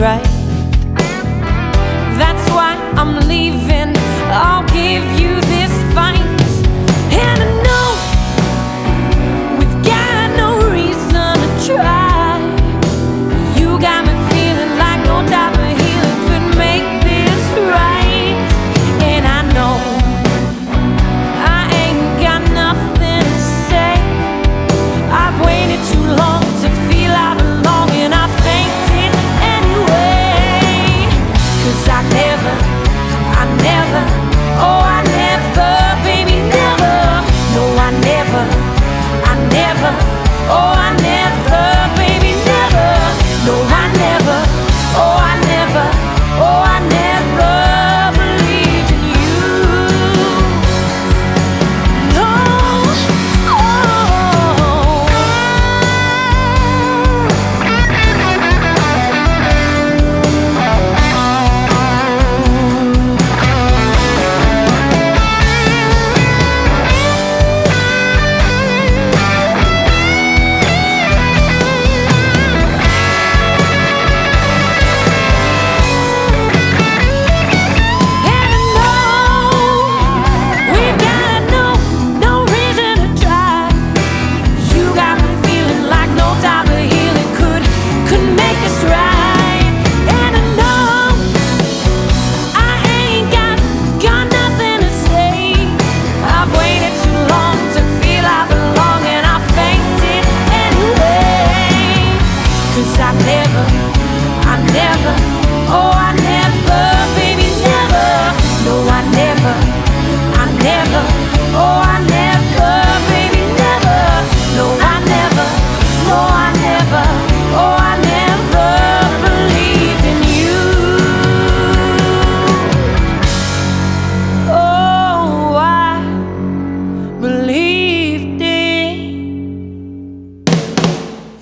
right.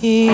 e